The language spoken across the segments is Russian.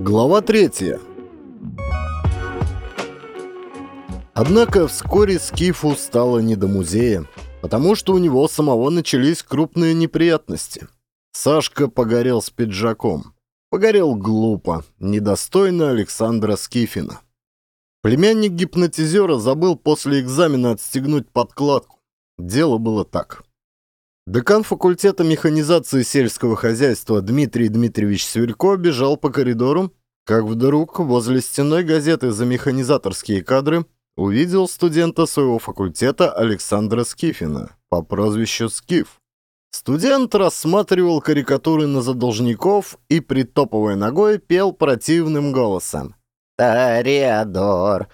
Глава третья. Однако вскоре Скифу стало не до музея, потому что у него самого начались крупные неприятности. Сашка погорел с пиджаком. Погорел глупо, недостойно Александра Скифина. Племянник гипнотизера забыл после экзамена отстегнуть подкладку. Дело было так. Декан факультета механизации сельского хозяйства Дмитрий Дмитриевич Сверько бежал по коридору, как вдруг возле стенной газеты за механизаторские кадры увидел студента своего факультета Александра Скифина по прозвищу Скиф. Студент рассматривал карикатуры на задолжников и, притопывая ногой, пел противным голосом. «Тореадор!»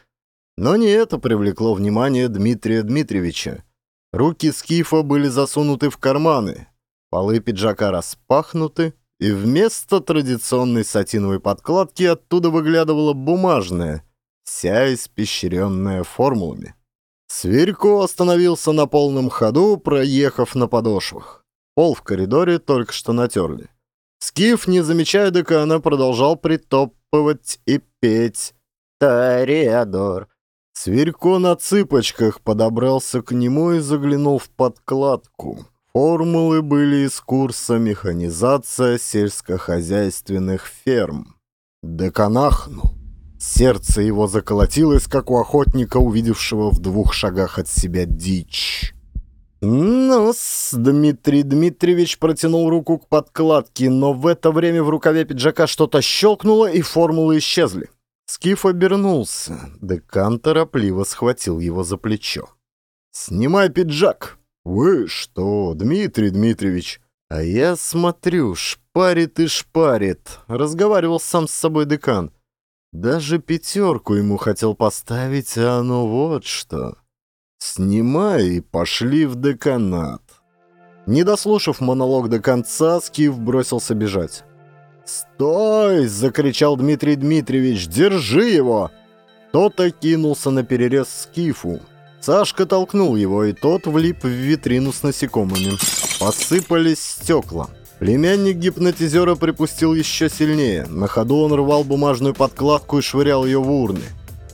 Но не это привлекло внимание Дмитрия Дмитриевича. Руки Скифа были засунуты в карманы, полы пиджака распахнуты, и вместо традиционной сатиновой подкладки оттуда выглядывала бумажная, вся испещренная формулами. Сверько остановился на полном ходу, проехав на подошвах. Пол в коридоре только что натерли. Скиф, не замечая декана, продолжал притопывать и петь «Тореадор, Сверько на цыпочках подобрался к нему и заглянул в подкладку. Формулы были из курса «Механизация сельскохозяйственных ферм». Деканахнул. Сердце его заколотилось, как у охотника, увидевшего в двух шагах от себя дичь. «Ну-с», Дмитрий Дмитриевич протянул руку к подкладке, но в это время в рукаве пиджака что-то щелкнуло, и формулы исчезли. Скиф обернулся. Декан торопливо схватил его за плечо. «Снимай пиджак!» «Вы что, Дмитрий Дмитриевич?» «А я смотрю, шпарит и шпарит», — разговаривал сам с собой декан. Даже пятерку ему хотел поставить, а ну вот что. «Снимай и пошли в деканат». Не дослушав монолог до конца, Скиф бросился бежать. «Стой!» — закричал Дмитрий Дмитриевич. «Держи его!» Тот окинулся на перерез скифу. Сашка толкнул его, и тот влип в витрину с насекомыми. Посыпались стекла. Племянник гипнотизера припустил еще сильнее. На ходу он рвал бумажную подкладку и швырял ее в урны.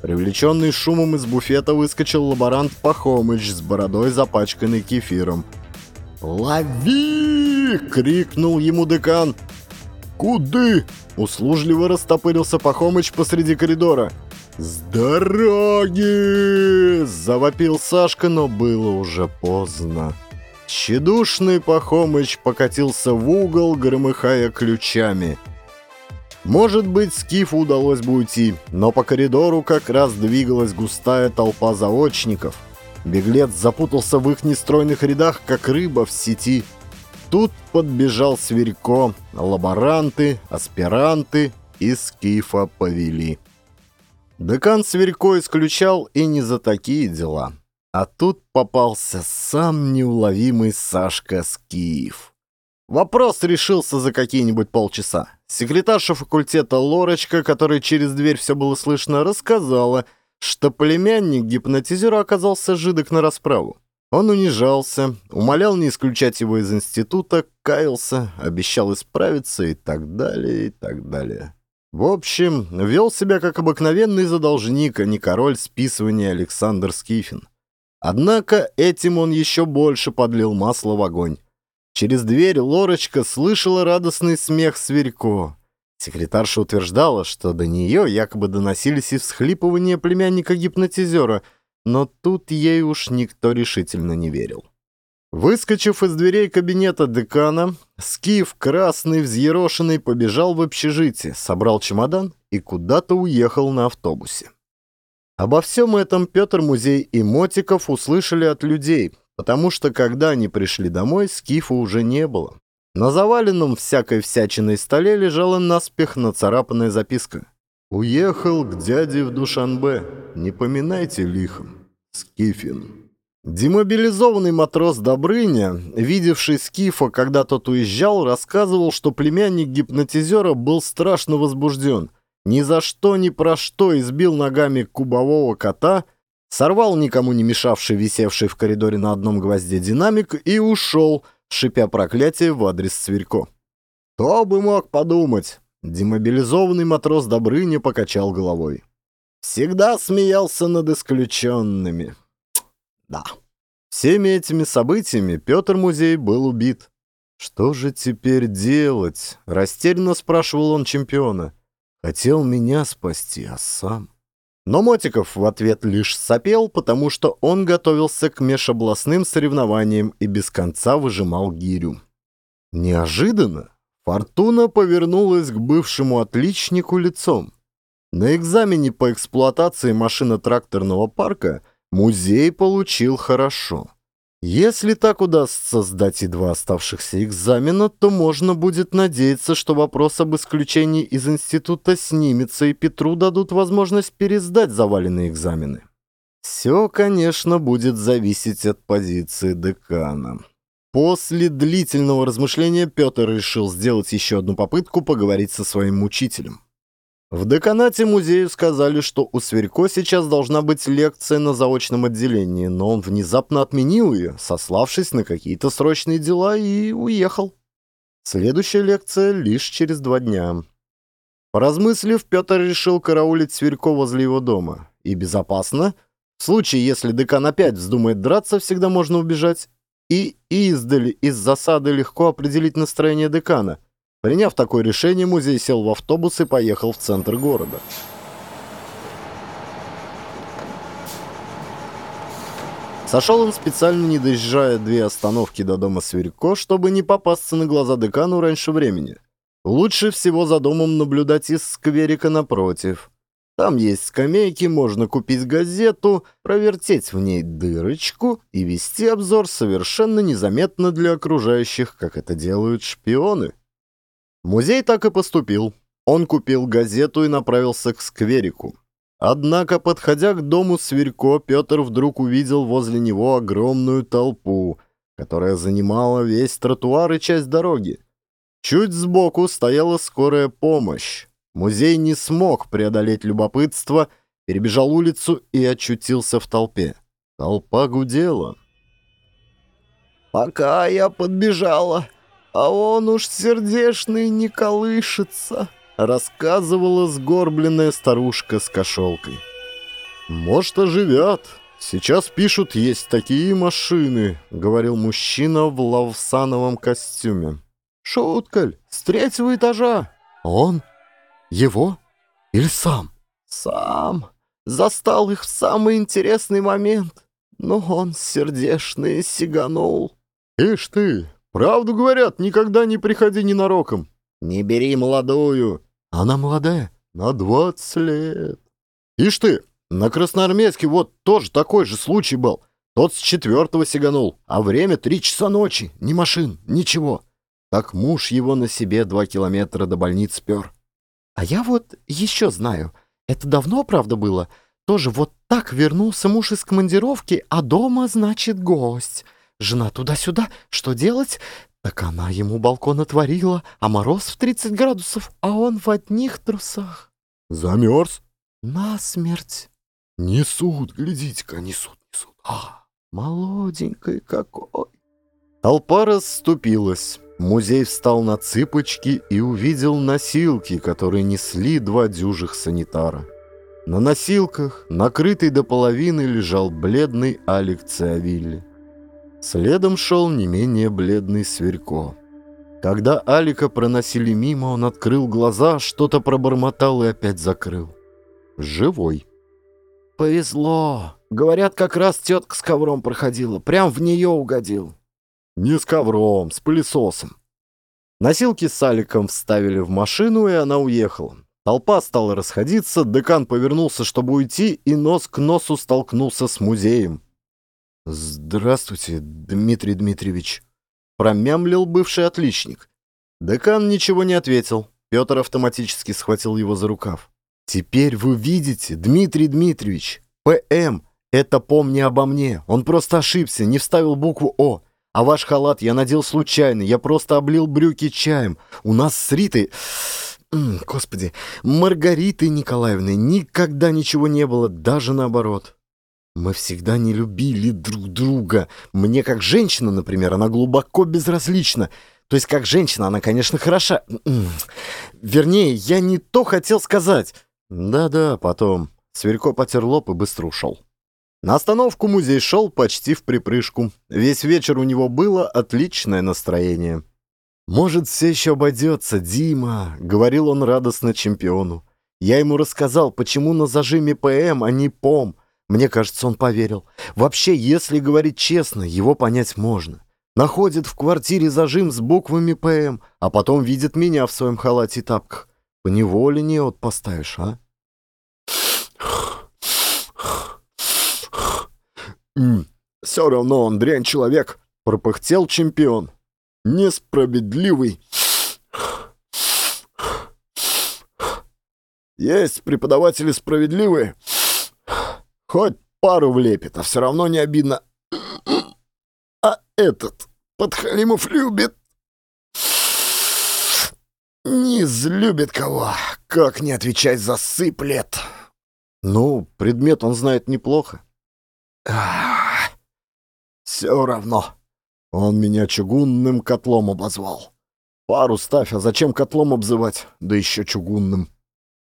Привлеченный шумом из буфета выскочил лаборант Пахомыч с бородой, запачканной кефиром. «Лови!» — крикнул ему декан. «Куды?» — услужливо растопырился Пахомыч посреди коридора. «С дороги!» — завопил Сашка, но было уже поздно. Щедушный Пахомыч покатился в угол, громыхая ключами. Может быть, Скифу удалось бы уйти, но по коридору как раз двигалась густая толпа заочников. Беглец запутался в их нестройных рядах, как рыба в сети — Тут подбежал Сверько, лаборанты, аспиранты и Скифа повели. Декан Сверько исключал и не за такие дела. А тут попался сам неуловимый Сашка Скиф. Вопрос решился за какие-нибудь полчаса. Секретарша факультета Лорочка, которой через дверь все было слышно, рассказала, что племянник гипнотизера оказался жидок на расправу. Он унижался, умолял не исключать его из института, каялся, обещал исправиться и так далее, и так далее. В общем, вел себя как обыкновенный задолжник, а не король списывания Александр Скифин. Однако этим он еще больше подлил масло в огонь. Через дверь Лорочка слышала радостный смех Сверько. Секретарша утверждала, что до нее якобы доносились и всхлипывания племянника-гипнотизера — но тут ей уж никто решительно не верил. Выскочив из дверей кабинета декана, Скиф, красный, взъерошенный, побежал в общежитие, собрал чемодан и куда-то уехал на автобусе. Обо всем этом Петр Музей и Мотиков услышали от людей, потому что, когда они пришли домой, Скифа уже не было. На заваленном всякой всячиной столе лежала наспех нацарапанная записка. Уехал к дяде в Душанбе. Не поминайте лихом. Скифин. Демобилизованный матрос Добрыня, видевший Скифа, когда тот уезжал, рассказывал, что племянник гипнотизера был страшно возбужден. Ни за что, ни про что избил ногами кубового кота, сорвал никому не мешавший висевший в коридоре на одном гвозде динамик и ушел, шипя проклятие в адрес Цверько. «Кто бы мог подумать?» Демобилизованный матрос Добрыня покачал головой. «Всегда смеялся над исключенными». Да. Всеми этими событиями Петр Музей был убит. «Что же теперь делать?» — растерянно спрашивал он чемпиона. «Хотел меня спасти, а сам...» Но Мотиков в ответ лишь сопел, потому что он готовился к межобластным соревнованиям и без конца выжимал гирю. Неожиданно Фортуна повернулась к бывшему отличнику лицом. На экзамене по эксплуатации машино-тракторного парка музей получил хорошо. Если так удастся сдать и два оставшихся экзамена, то можно будет надеяться, что вопрос об исключении из института снимется, и Петру дадут возможность пересдать заваленные экзамены. Все, конечно, будет зависеть от позиции декана. После длительного размышления Петр решил сделать еще одну попытку поговорить со своим учителем. В деканате музея сказали, что у Сверько сейчас должна быть лекция на заочном отделении, но он внезапно отменил ее, сославшись на какие-то срочные дела, и уехал. Следующая лекция лишь через два дня. Поразмыслив, Петр решил караулить Сверько возле его дома. И безопасно. В случае, если декан опять вздумает драться, всегда можно убежать. И издали из засады легко определить настроение декана — Приняв такое решение, музей сел в автобус и поехал в центр города. Сошел он специально, не доезжая две остановки до дома Сверько, чтобы не попасться на глаза декану раньше времени. Лучше всего за домом наблюдать из скверика напротив. Там есть скамейки, можно купить газету, провертеть в ней дырочку и вести обзор совершенно незаметно для окружающих, как это делают шпионы. Музей так и поступил. Он купил газету и направился к скверику. Однако, подходя к дому Сверько, Петр вдруг увидел возле него огромную толпу, которая занимала весь тротуар и часть дороги. Чуть сбоку стояла скорая помощь. Музей не смог преодолеть любопытство, перебежал улицу и очутился в толпе. Толпа гудела. «Пока я подбежала, а он уж сердешный не колышется», — рассказывала сгорбленная старушка с кошелкой. «Может, оживят. Сейчас пишут, есть такие машины», — говорил мужчина в лавсановом костюме. «Шуткаль, с третьего этажа. Он? Его? Или сам?» «Сам. Застал их в самый интересный момент. Но он сердешный сиганул». «Ишь ты, Правду говорят, никогда не приходи ненароком. Не бери молодую. Она молодая? На двадцать лет. Ишь ты, на Красноармейске вот тоже такой же случай был. Тот с четвертого сиганул, а время три часа ночи. Ни машин, ничего. Так муж его на себе два километра до больницы пер. А я вот еще знаю. Это давно, правда, было? Тоже вот так вернулся муж из командировки, а дома, значит, гость. Жена туда-сюда, что делать? Так она ему балкон отворила, а мороз в 30 градусов, а он в одних трусах. Замерз? Насмерть. Несут, глядите-ка, несут, несут. А, молоденький какой. Толпа расступилась. Музей встал на цыпочки и увидел носилки, которые несли два дюжих санитара. На носилках, накрытый до половины, лежал бледный Алик Циавилли. Следом шел не менее бледный Сверько. Когда Алика проносили мимо, он открыл глаза, что-то пробормотал и опять закрыл. Живой. «Повезло. Говорят, как раз тетка с ковром проходила. Прям в нее угодил». «Не с ковром, с пылесосом». Носилки с Аликом вставили в машину, и она уехала. Толпа стала расходиться, декан повернулся, чтобы уйти, и нос к носу столкнулся с музеем. «Здравствуйте, Дмитрий Дмитриевич», — промямлил бывший отличник. Декан ничего не ответил. Петр автоматически схватил его за рукав. «Теперь вы видите, Дмитрий Дмитриевич, ПМ — это помни обо мне. Он просто ошибся, не вставил букву О. А ваш халат я надел случайно, я просто облил брюки чаем. У нас с Ритой... Господи, Маргариты Николаевны никогда ничего не было, даже наоборот». Мы всегда не любили друг друга. Мне как женщина, например, она глубоко безразлична. То есть как женщина она, конечно, хороша. Вернее, я не то хотел сказать. Да-да, потом. Сверько потер лоб и быстро ушел. На остановку музей шел почти в припрыжку. Весь вечер у него было отличное настроение. «Может, все еще обойдется, Дима», — говорил он радостно чемпиону. «Я ему рассказал, почему на зажиме ПМ, а не ПОМ. Мне кажется, он поверил. Вообще, если говорить честно, его понять можно. Находит в квартире зажим с буквами ПМ, а потом видит меня в своем халате и тапках. Поневоле не от поставишь, а? «Все равно он дрянь человек», — пропыхтел чемпион. «Несправедливый». «Есть преподаватели справедливые», Хоть пару влепит, а все равно не обидно. А этот Подхалимов любит. Не излюбит кого. Как не отвечать, засыплет. Ну, предмет он знает неплохо. Все равно. Он меня чугунным котлом обозвал. Пару ставь, а зачем котлом обзывать? Да еще чугунным.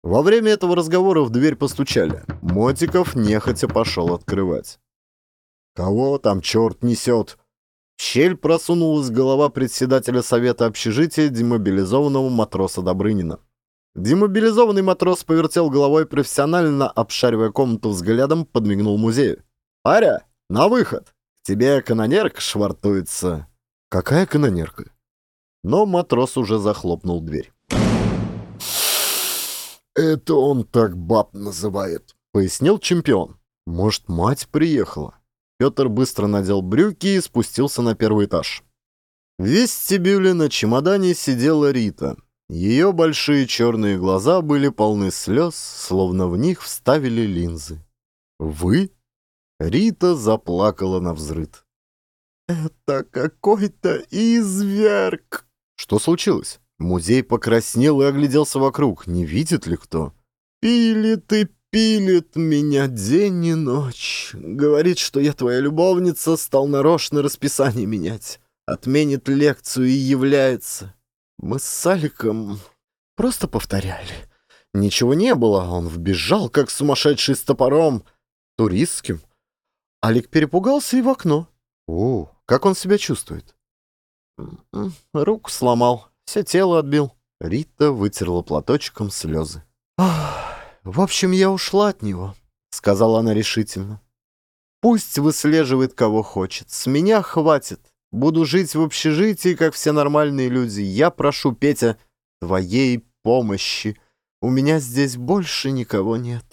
Во время этого разговора в дверь постучали. Мотиков нехотя пошел открывать. «Кого там черт несет?» В щель просунулась голова председателя совета общежития демобилизованного матроса Добрынина. Демобилизованный матрос повертел головой профессионально, обшаривая комнату взглядом, подмигнул музею. «Аря, на выход! Тебе канонерка швартуется». «Какая канонерка?» Но матрос уже захлопнул дверь. «Это он так баб называет», — пояснил чемпион. «Может, мать приехала?» Петр быстро надел брюки и спустился на первый этаж. В вестибюле на чемодане сидела Рита. Ее большие черные глаза были полны слез, словно в них вставили линзы. «Вы?» Рита заплакала на взрыд. «Это какой-то изверг!» «Что случилось?» Музей покраснел и огляделся вокруг. Не видит ли кто? «Пилит и пилит меня день и ночь. Говорит, что я твоя любовница, стал нарочно расписание менять. Отменит лекцию и является. Мы с Аликом просто повторяли. Ничего не было, он вбежал, как сумасшедший с топором. Туристским. Алик перепугался и в окно. О, как он себя чувствует? Руку сломал. Все тело отбил. Рита вытерла платочком слезы. «В общем, я ушла от него», — сказала она решительно. «Пусть выслеживает кого хочет. С меня хватит. Буду жить в общежитии, как все нормальные люди. Я прошу, Петя, твоей помощи. У меня здесь больше никого нет».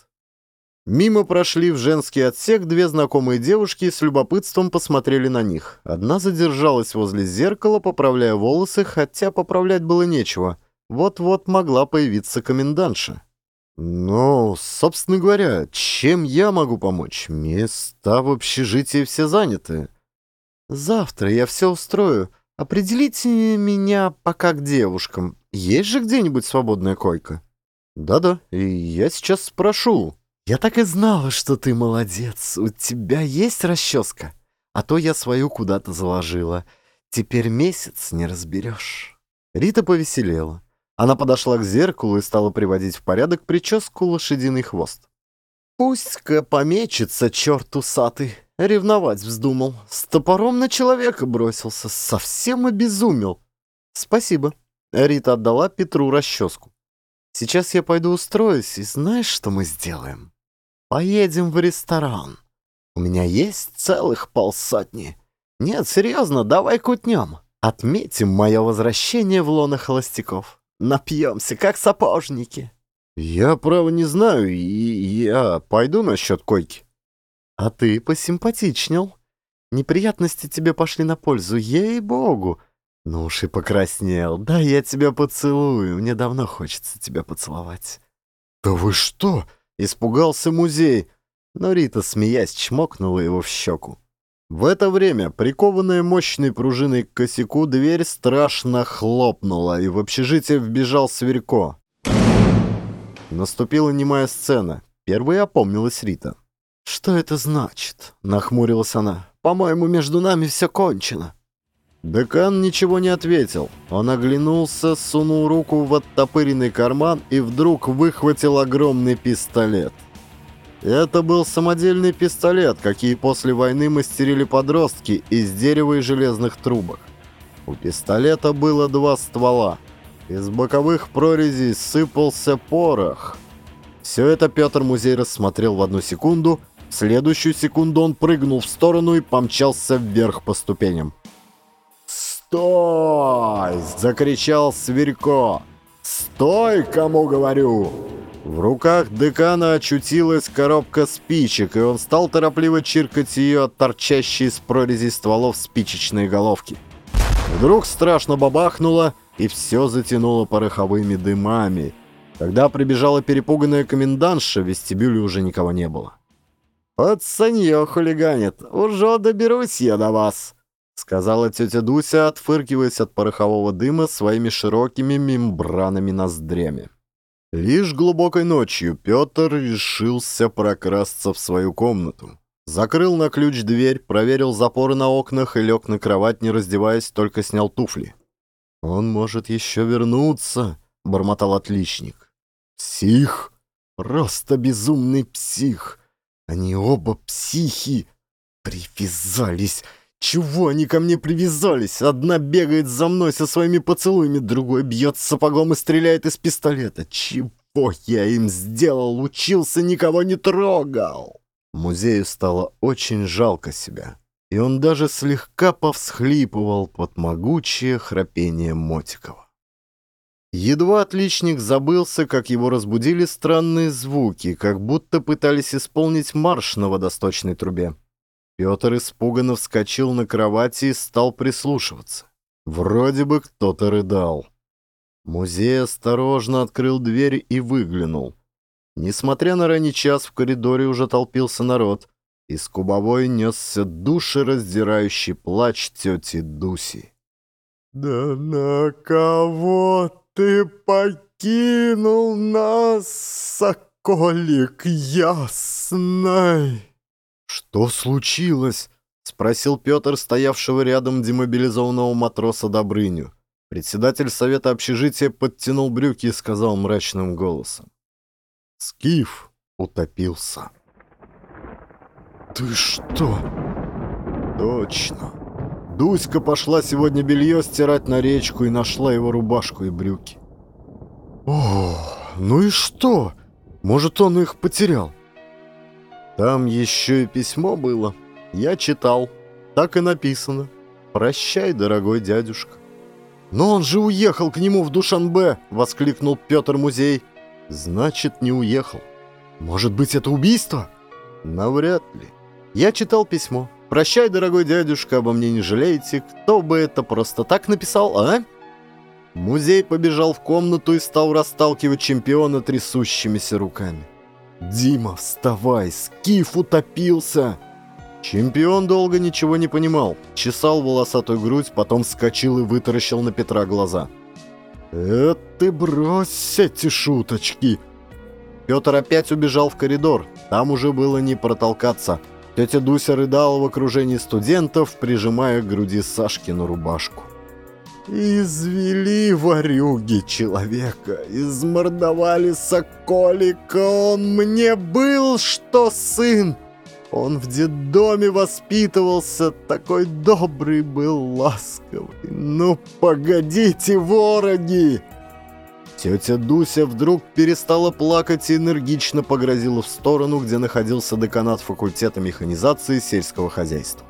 Мимо прошли в женский отсек две знакомые девушки и с любопытством посмотрели на них. Одна задержалась возле зеркала, поправляя волосы, хотя поправлять было нечего. Вот-вот могла появиться комендантша. «Ну, собственно говоря, чем я могу помочь? Места в общежитии все заняты. Завтра я все устрою. Определите меня пока к девушкам. Есть же где-нибудь свободная койка?» «Да-да, и я сейчас спрошу». «Я так и знала, что ты молодец. У тебя есть расческа? А то я свою куда-то заложила. Теперь месяц не разберешь». Рита повеселела. Она подошла к зеркалу и стала приводить в порядок прическу лошадиный хвост. «Пусть-ка помечется, черт усатый!» Ревновать вздумал. С топором на человека бросился. Совсем обезумел. «Спасибо». Рита отдала Петру расческу. «Сейчас я пойду устроюсь, и знаешь, что мы сделаем?» Поедем в ресторан. У меня есть целых полсотни. Нет, серьезно, давай кутнем. Отметим мое возвращение в лоно холостяков. Напьемся, как сапожники. Я, право, не знаю, и я пойду насчет койки. А ты посимпатичнел. Неприятности тебе пошли на пользу, ей-богу. Ну уж и покраснел. Да я тебя поцелую, мне давно хочется тебя поцеловать. Да вы что? Испугался музей, но Рита, смеясь, чмокнула его в щеку. В это время, прикованная мощной пружиной к косяку, дверь страшно хлопнула, и в общежитие вбежал Сверько. Наступила немая сцена. Первой опомнилась Рита. «Что это значит?» — нахмурилась она. «По-моему, между нами все кончено». Декан ничего не ответил. Он оглянулся, сунул руку в оттопыренный карман и вдруг выхватил огромный пистолет. Это был самодельный пистолет, какие после войны мастерили подростки из дерева и железных трубок. У пистолета было два ствола. Из боковых прорезей сыпался порох. Все это Петр Музей рассмотрел в одну секунду. В следующую секунду он прыгнул в сторону и помчался вверх по ступеням. «Стой!» — закричал Сверько. «Стой, кому говорю!» В руках декана очутилась коробка спичек, и он стал торопливо чиркать ее от торчащей из прорези стволов спичечной головки. Вдруг страшно бабахнуло, и все затянуло пороховыми дымами. Когда прибежала перепуганная комендантша, в вестибюле уже никого не было. «Пацанье хулиганит, уже доберусь я до вас», сказала тетя Дуся, отфыркиваясь от порохового дыма своими широкими мембранами ноздрями. Лишь глубокой ночью Петр решился прокрасться в свою комнату. Закрыл на ключ дверь, проверил запоры на окнах и лег на кровать, не раздеваясь, только снял туфли. «Он может еще вернуться», — бормотал отличник. «Псих! Просто безумный псих! Они оба психи! Привязались! Чего они ко мне привязались? Одна бегает за мной со своими поцелуями, другой бьет сапогом и стреляет из пистолета. Чего я им сделал? Учился, никого не трогал. Музею стало очень жалко себя, и он даже слегка повсхлипывал под могучее храпение Мотикова. Едва отличник забылся, как его разбудили странные звуки, как будто пытались исполнить марш на водосточной трубе. Петр испуганно вскочил на кровати и стал прислушиваться. Вроде бы кто-то рыдал. Музей осторожно открыл дверь и выглянул. Несмотря на ранний час, в коридоре уже толпился народ. Из кубовой несся душераздирающий плач тети Дуси. «Да на кого ты покинул нас, соколик ясный?» «Что случилось?» — спросил Петр, стоявшего рядом демобилизованного матроса Добрыню. Председатель совета общежития подтянул брюки и сказал мрачным голосом. «Скиф утопился». «Ты что?» «Точно. Дуська пошла сегодня белье стирать на речку и нашла его рубашку и брюки». «О, ну и что? Может, он их потерял?» Там еще и письмо было. Я читал. Так и написано. «Прощай, дорогой дядюшка». «Но он же уехал к нему в Душанбе!» — воскликнул Петр Музей. «Значит, не уехал. Может быть, это убийство?» «Навряд ли. Я читал письмо. «Прощай, дорогой дядюшка, обо мне не жалеете. Кто бы это просто так написал, а?» Музей побежал в комнату и стал расталкивать чемпиона трясущимися руками. «Дима, вставай! Скиф утопился!» Чемпион долго ничего не понимал, чесал волосатую грудь, потом вскочил и вытаращил на Петра глаза. «Это ты брось эти шуточки!» Петр опять убежал в коридор, там уже было не протолкаться. Тетя Дуся рыдала в окружении студентов, прижимая к груди Сашкину рубашку. Извели ворюги человека, измордовали соколика, он мне был, что сын. Он в детдоме воспитывался, такой добрый был, ласковый. Ну, погодите, вороги! Тетя Дуся вдруг перестала плакать и энергично погрозила в сторону, где находился деканат факультета механизации сельского хозяйства.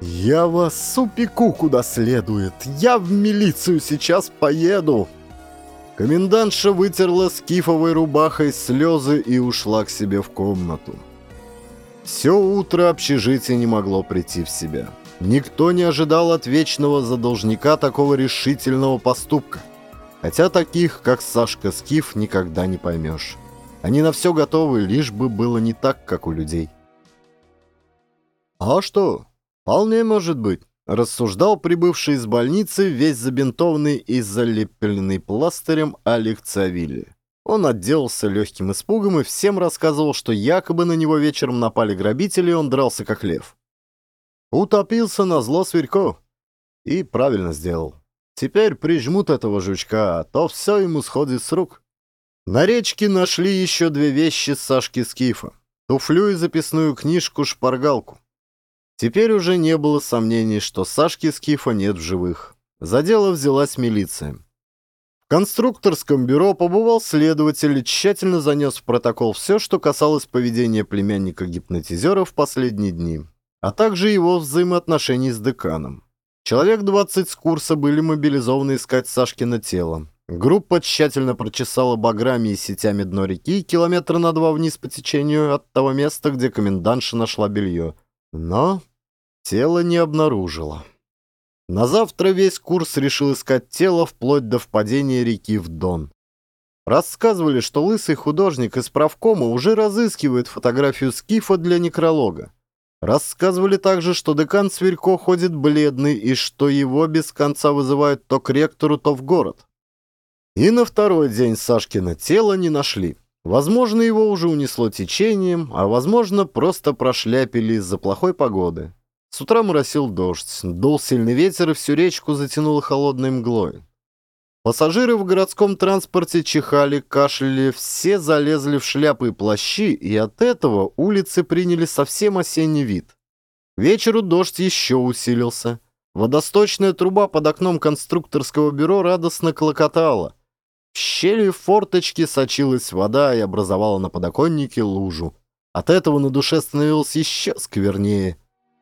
«Я вас упеку куда следует. Я в милицию сейчас поеду». Комендантша вытерла скифовой рубахой слезы и ушла к себе в комнату. Все утро общежитие не могло прийти в себя. Никто не ожидал от вечного задолжника такого решительного поступка. Хотя таких, как Сашка Скиф, никогда не поймешь. Они на все готовы, лишь бы было не так, как у людей. «А что? «Вполне может быть», — рассуждал прибывший из больницы весь забинтованный и залепленный пластырем Алекс Цавилли. Он отделался легким испугом и всем рассказывал, что якобы на него вечером напали грабители, и он дрался как лев. Утопился на зло Сверько. И правильно сделал. Теперь прижмут этого жучка, а то все ему сходит с рук. На речке нашли еще две вещи Сашки Скифа. Туфлю и записную книжку-шпаргалку. Теперь уже не было сомнений, что Сашки Скифа нет в живых. За дело взялась милиция. В конструкторском бюро побывал следователь и тщательно занес в протокол все, что касалось поведения племянника-гипнотизера в последние дни, а также его взаимоотношений с деканом. Человек 20 с курса были мобилизованы искать Сашкино тело. Группа тщательно прочесала баграми и сетями дно реки километра на два вниз по течению от того места, где комендантша нашла белье. Но тело не обнаружила. На завтра весь курс решил искать тело вплоть до впадения реки в Дон. Рассказывали, что лысый художник из правкома уже разыскивает фотографию Скифа для некролога. Рассказывали также, что декан Сверько ходит бледный и что его без конца вызывают то к ректору, то в город. И на второй день Сашкина тело не нашли. Возможно, его уже унесло течением, а возможно, просто прошляпили из-за плохой погоды. С утра моросил дождь, дул сильный ветер и всю речку затянуло холодной мглой. Пассажиры в городском транспорте чихали, кашляли, все залезли в шляпы и плащи, и от этого улицы приняли совсем осенний вид. Вечеру дождь еще усилился. Водосточная труба под окном конструкторского бюро радостно клокотала. В щели форточки сочилась вода и образовала на подоконнике лужу. От этого на душе становилось еще сквернее.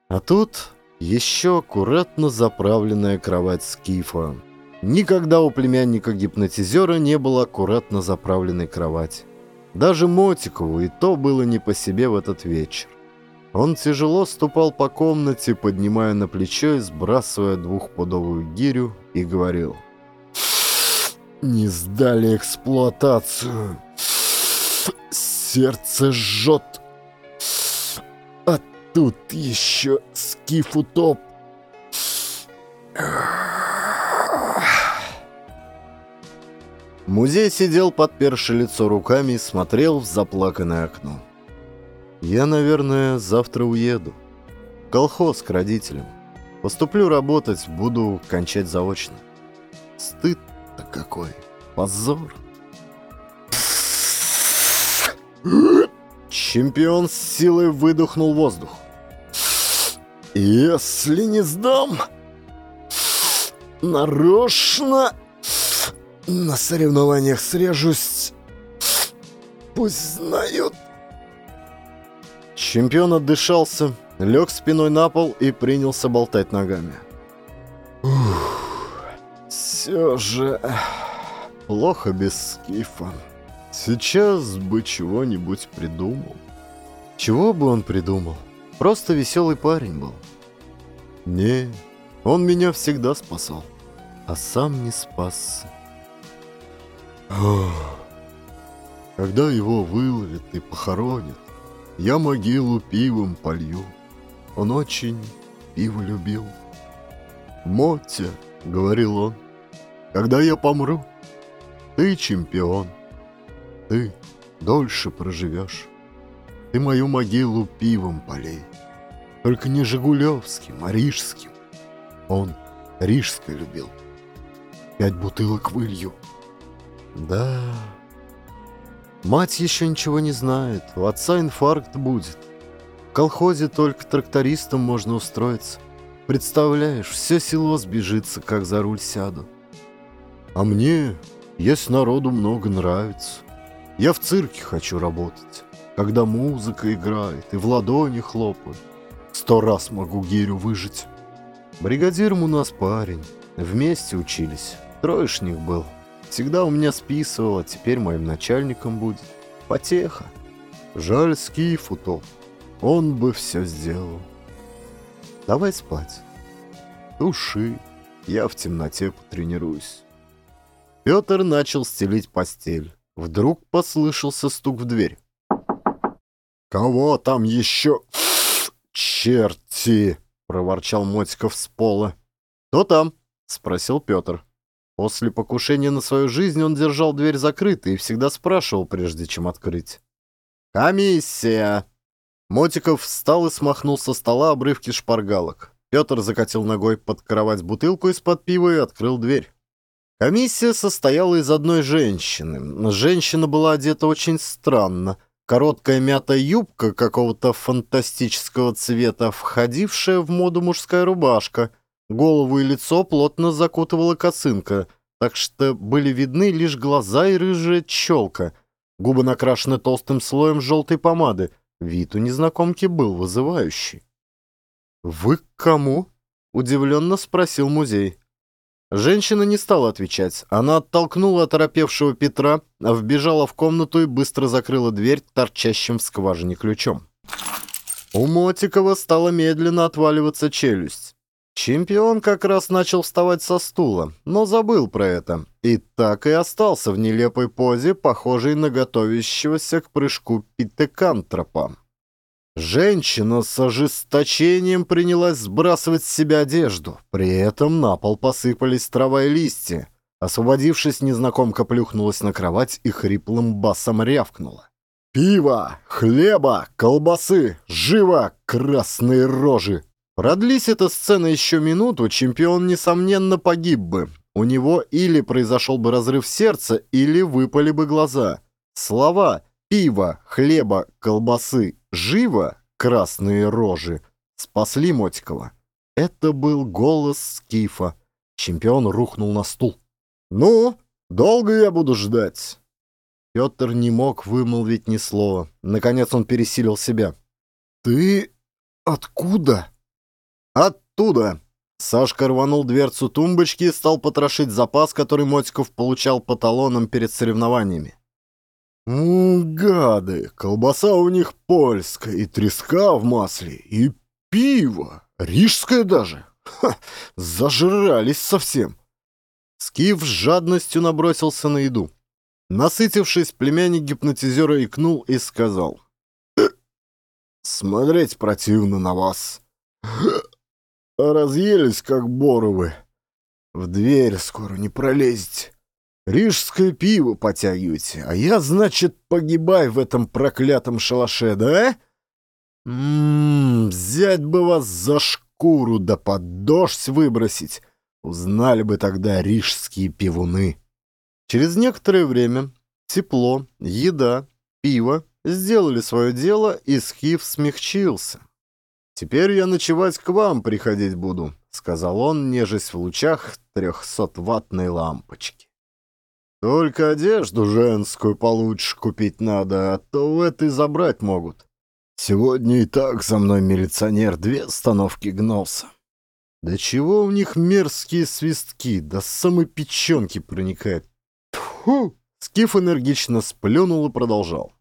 А тут еще аккуратно заправленная кровать скифа. Никогда у племянника-гипнотизера не было аккуратно заправленной кровати. Даже Мотикову и то было не по себе в этот вечер. Он тяжело ступал по комнате, поднимая на плечо и сбрасывая двухпудовую гирю, и говорил. «Не сдали эксплуатацию. Сердце жжет. Тут еще скиф утоп. Музей сидел, подперши лицо руками, и смотрел в заплаканное окно. «Я, наверное, завтра уеду. Колхоз к родителям. Поступлю работать, буду кончать заочно. Стыд-то какой! Позор!» Чемпион с силой выдохнул воздух. «Если не сдам, нарочно на соревнованиях срежусь. Пусть знают». Чемпион отдышался, лег спиной на пол и принялся болтать ногами. Все же плохо без скифа. Сейчас бы чего-нибудь придумал. Чего бы он придумал? Просто веселый парень был. Не, он меня всегда спасал, а сам не спасся. Когда его выловят и похоронят, я могилу пивом полью. Он очень пиво любил. «Мотя», — говорил он, — «когда я помру, ты чемпион, ты дольше проживешь. Ты мою могилу пивом полей, только не Жигулевским, а Рижским. Он Рижское любил. Пять бутылок вылью». Да. Мать еще ничего не знает. У отца инфаркт будет. В колхозе только трактористом можно устроиться. Представляешь, все село сбежится, как за руль сяду. А мне, если народу много нравится, я в цирке хочу работать, когда музыка играет и в ладони хлопают. Сто раз могу гирю выжить. Бригадиром у нас парень, вместе учились, троечник был. Всегда у меня списывал, а теперь моим начальником будет. Потеха. Жаль Скифу то. Он бы все сделал. Давай спать. Души. Я в темноте потренируюсь. Петр начал стелить постель. Вдруг послышался стук в дверь. «Кого там еще?» «Черти!» — проворчал Мотиков с пола. «Кто там?» — спросил Петр. После покушения на свою жизнь он держал дверь закрытой и всегда спрашивал, прежде чем открыть. «Комиссия!» Мотиков встал и смахнул со стола обрывки шпаргалок. Петр закатил ногой под кровать бутылку из-под пива и открыл дверь. Комиссия состояла из одной женщины. Женщина была одета очень странно. Короткая мятая юбка какого-то фантастического цвета, входившая в моду мужская рубашка. Голову и лицо плотно закутывала косынка, так что были видны лишь глаза и рыжая челка. Губы накрашены толстым слоем желтой помады. Вид у незнакомки был вызывающий. «Вы к кому?» — удивленно спросил музей. Женщина не стала отвечать. Она оттолкнула оторопевшего Петра, вбежала в комнату и быстро закрыла дверь торчащим в скважине ключом. У Мотикова стала медленно отваливаться челюсть. Чемпион как раз начал вставать со стула, но забыл про это. И так и остался в нелепой позе, похожей на готовящегося к прыжку питекантропа. Женщина с ожесточением принялась сбрасывать с себя одежду. При этом на пол посыпались трава и листья. Освободившись, незнакомка плюхнулась на кровать и хриплым басом рявкнула. «Пиво! Хлеба! Колбасы! Живо! Красные рожи!» Продлись эта сцена еще минуту, чемпион, несомненно, погиб бы. У него или произошел бы разрыв сердца, или выпали бы глаза. Слова Пиво, хлеба, колбасы, живо, красные рожи. Спасли Мотикова. Это был голос Скифа. Чемпион рухнул на стул. «Ну, долго я буду ждать?» Петр не мог вымолвить ни слова. Наконец он пересилил себя. «Ты откуда?» «Оттуда!» Сашка рванул дверцу тумбочки и стал потрошить запас, который Мотиков получал по талонам перед соревнованиями. «М, гады, колбаса у них польская, и треска в масле, и пиво, рижское даже. Ха, зажрались совсем». Скиф с жадностью набросился на еду. Насытившись, племянник гипнотизера икнул и сказал. «Смотреть противно на вас. Разъелись, как боровы. В дверь скоро не пролезете. Рижское пиво потягиваете, а я, значит, погибаю в этом проклятом шалаше, да? Ммм, взять бы вас за шкуру да под дождь выбросить. Узнали бы тогда рижские пивуны. Через некоторое время тепло, еда, пиво сделали свое дело, и Скиф смягчился. «Теперь я ночевать к вам приходить буду», — сказал он, нежесть в лучах трехсотваттной лампочки. Только одежду женскую получше купить надо, а то в этой забрать могут. Сегодня и так за мной милиционер две остановки гнался. Да чего у них мерзкие свистки, до самой печенки проникает. Тьфу! Скиф энергично сплюнул и продолжал.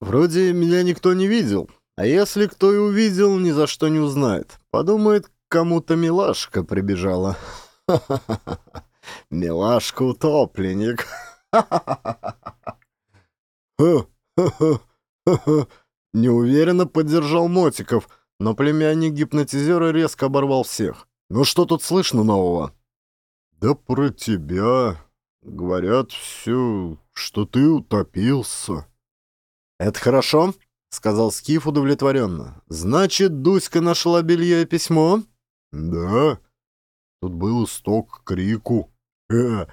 Вроде меня никто не видел, а если кто и увидел, ни за что не узнает. Подумает, кому-то милашка прибежала. Ха-ха-ха. Милашка-утопленник. Неуверенно поддержал Мотиков, но племянник гипнотизера резко оборвал всех. «Ну что тут слышно нового?» «Да про тебя. Говорят все, что ты утопился». «Это хорошо», — сказал Скиф удовлетворенно. «Значит, Дуська нашла белье и письмо?» «Да. Тут был исток крику.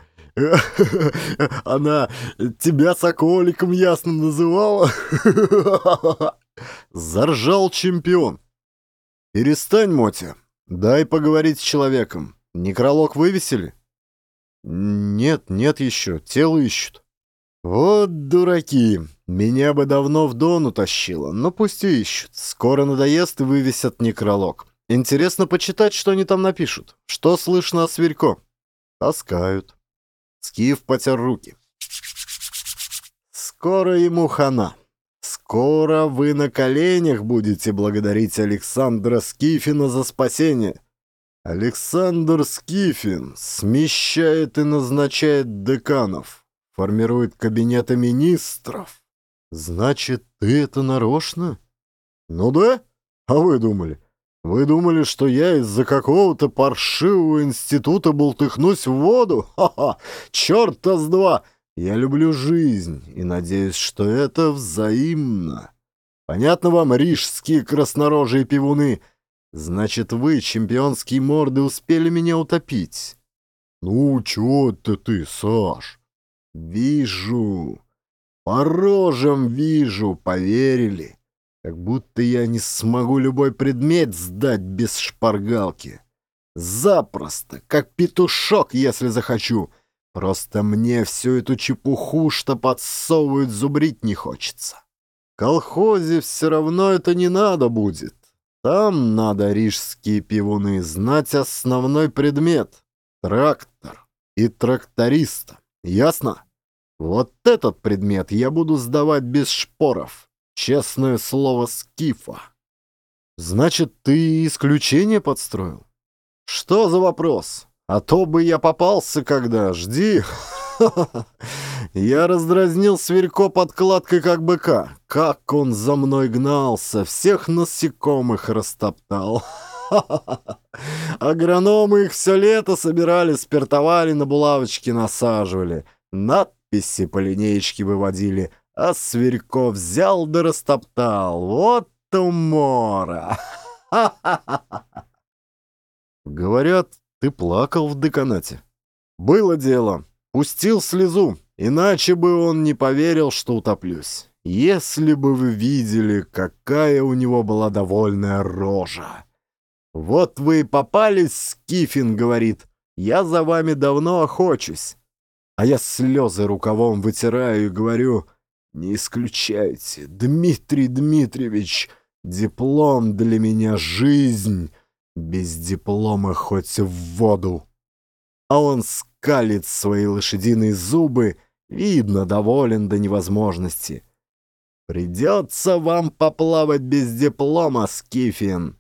Она тебя соколиком ясно называла? Заржал чемпион. Перестань, Мотя. Дай поговорить с человеком. Некролог вывесили? Нет, нет еще. Тело ищут. Вот дураки. Меня бы давно в Дон утащило, но пусть ищут. Скоро надоест и вывесят некролог. Интересно почитать, что они там напишут. Что слышно о Сверько? Таскают. Скиф потер руки. Скоро ему хана. Скоро вы на коленях будете благодарить Александра Скифина за спасение. Александр Скифин смещает и назначает деканов, формирует кабинеты министров. Значит, ты это нарочно? Ну да? А вы думали? Вы думали, что я из-за какого-то паршивого института болтыхнусь в воду? Ха-ха! Черта с два! Я люблю жизнь и надеюсь, что это взаимно. Понятно вам, рижские краснорожие пивуны? Значит, вы, чемпионские морды, успели меня утопить. Ну, чего это ты, Саш? Вижу. По рожам вижу, поверили. Как будто я не смогу любой предмет сдать без шпаргалки. Запросто, как петушок, если захочу. Просто мне всю эту чепуху, что подсовывают, зубрить не хочется. В колхозе все равно это не надо будет. Там надо, рижские пивуны, знать основной предмет — трактор и тракториста. Ясно? Вот этот предмет я буду сдавать без шпоров. Честное слово скифа. Значит, ты исключение подстроил? Что за вопрос? А то бы я попался когда, жди. Я раздразнил Сверько подкладкой как быка. Как он за мной гнался, всех насекомых растоптал. Агрономы их все лето собирали, спиртовали, на булавочки насаживали. Надписи по линеечке выводили — а Сверько взял да растоптал. Вот умора! Говорят, ты плакал в деканате. Было дело. Пустил слезу, иначе бы он не поверил, что утоплюсь. Если бы вы видели, какая у него была довольная рожа. Вот вы и попались, Скифин говорит. Я за вами давно охочусь. А я слезы рукавом вытираю и говорю, не исключайте, Дмитрий Дмитриевич, диплом для меня жизнь, без диплома хоть в воду. А он скалит свои лошадиные зубы, видно, доволен до невозможности. Придется вам поплавать без диплома, Скифин.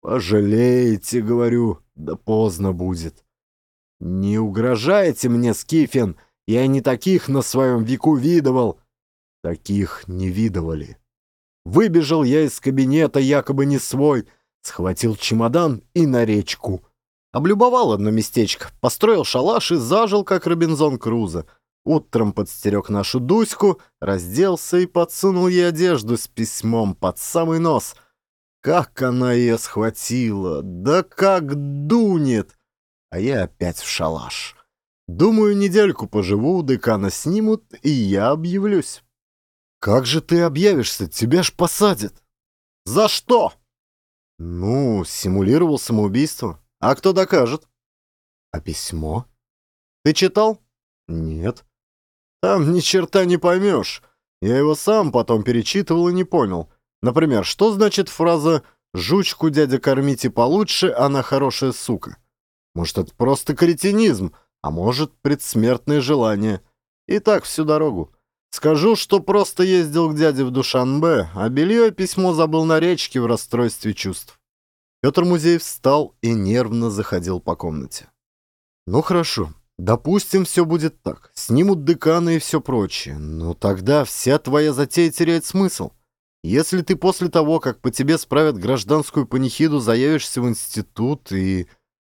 Пожалеете, говорю, да поздно будет. Не угрожайте мне, Скифин, я не таких на своем веку видывал. Таких не видывали. Выбежал я из кабинета, якобы не свой, схватил чемодан и на речку. Облюбовал одно местечко, построил шалаш и зажил, как Робинзон Крузо. Утром подстерег нашу Дуську, разделся и подсунул ей одежду с письмом под самый нос. Как она ее схватила, да как дунет! А я опять в шалаш. Думаю, недельку поживу, декана снимут, и я объявлюсь. «Как же ты объявишься? Тебя ж посадят!» «За что?» «Ну, симулировал самоубийство. А кто докажет?» «А письмо?» «Ты читал?» «Нет». «Там ни черта не поймешь. Я его сам потом перечитывал и не понял. Например, что значит фраза «жучку дядя кормите получше, она хорошая сука»? Может, это просто кретинизм, а может, предсмертное желание. И так всю дорогу. Скажу, что просто ездил к дяде в Душанбе, а белье и письмо забыл на речке в расстройстве чувств. Петр Музеев встал и нервно заходил по комнате. «Ну хорошо, допустим, все будет так. Снимут декана и все прочее. Но тогда вся твоя затея теряет смысл. Если ты после того, как по тебе справят гражданскую панихиду, заявишься в институт и,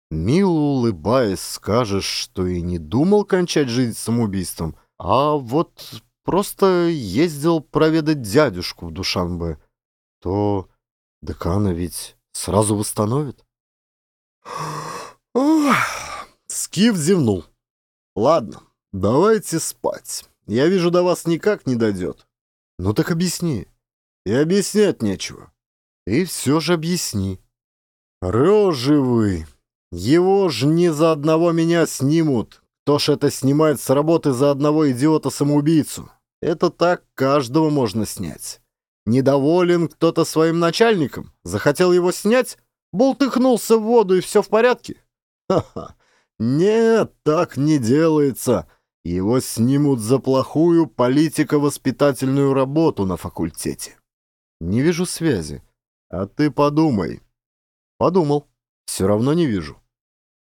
мило улыбаясь, скажешь, что и не думал кончать жизнь самоубийством, а вот просто ездил проведать дядюшку в Душанбе, то декана ведь сразу восстановит. Скиф зевнул. Ладно, давайте спать. Я вижу, до вас никак не дойдет. Ну так объясни. И объяснять нечего. И все же объясни. Рожи вы. Его ж не за одного меня снимут. Кто ж это снимает с работы за одного идиота-самоубийцу? Это так каждого можно снять. Недоволен кто-то своим начальником? Захотел его снять? Бултыхнулся в воду и все в порядке? Ха-ха. Нет, так не делается. Его снимут за плохую политико-воспитательную работу на факультете. Не вижу связи. А ты подумай. Подумал. Все равно не вижу.